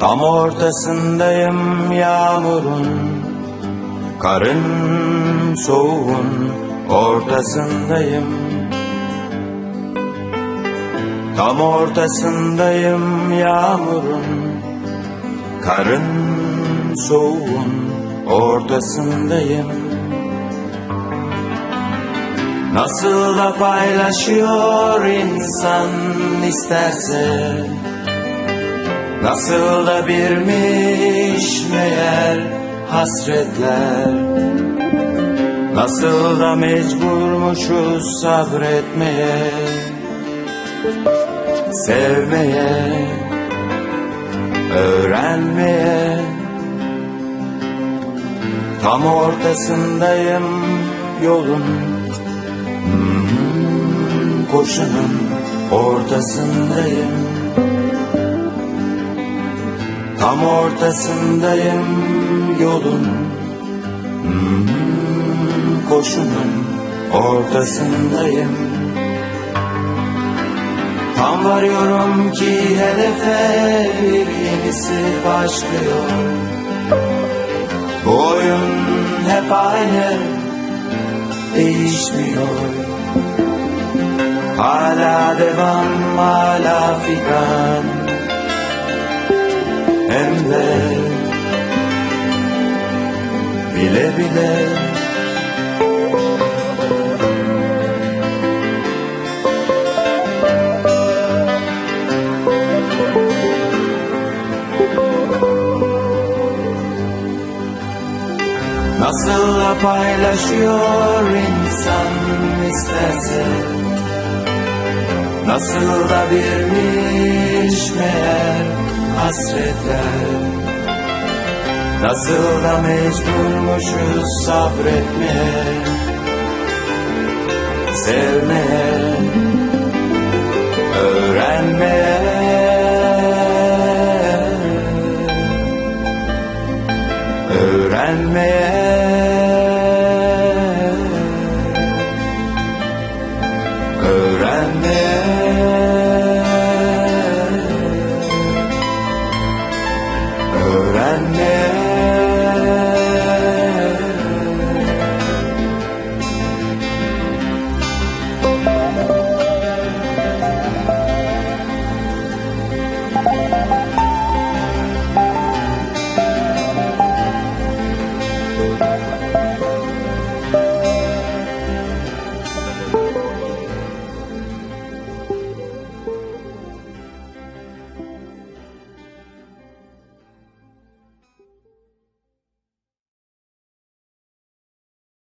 Tam ortasındayım yağmurun Karın soğuğun ortasındayım. Tam ortasındayım yağmurun Karın soğuğun ortasındayım. Nasıl da paylaşıyor insan isterse Nasıl da birmiş meğer hasretler. Nasıl da mecburmuşuz sabretmeye Sevmeye Öğrenmeye. Tam ortasındayım yolun Hmm, Koşunun ortasındayım Tam ortasındayım yolun. Hmm, Koşunun ortasındayım. Tam varıyorum ki hedefe bir yenisi başlıyor. Bu oyun hep aynı değişmiyor. Hala devam hala figan Hem de bile bile. Nasıl da paylaşıyor insan isterse. Nasıl da birmiş meğer hasreten. Nasıl da mecburmuşuz sabretmeye Sevmeye Öğrenmeye. Öğrenmeye. Öğrenmeye. anh em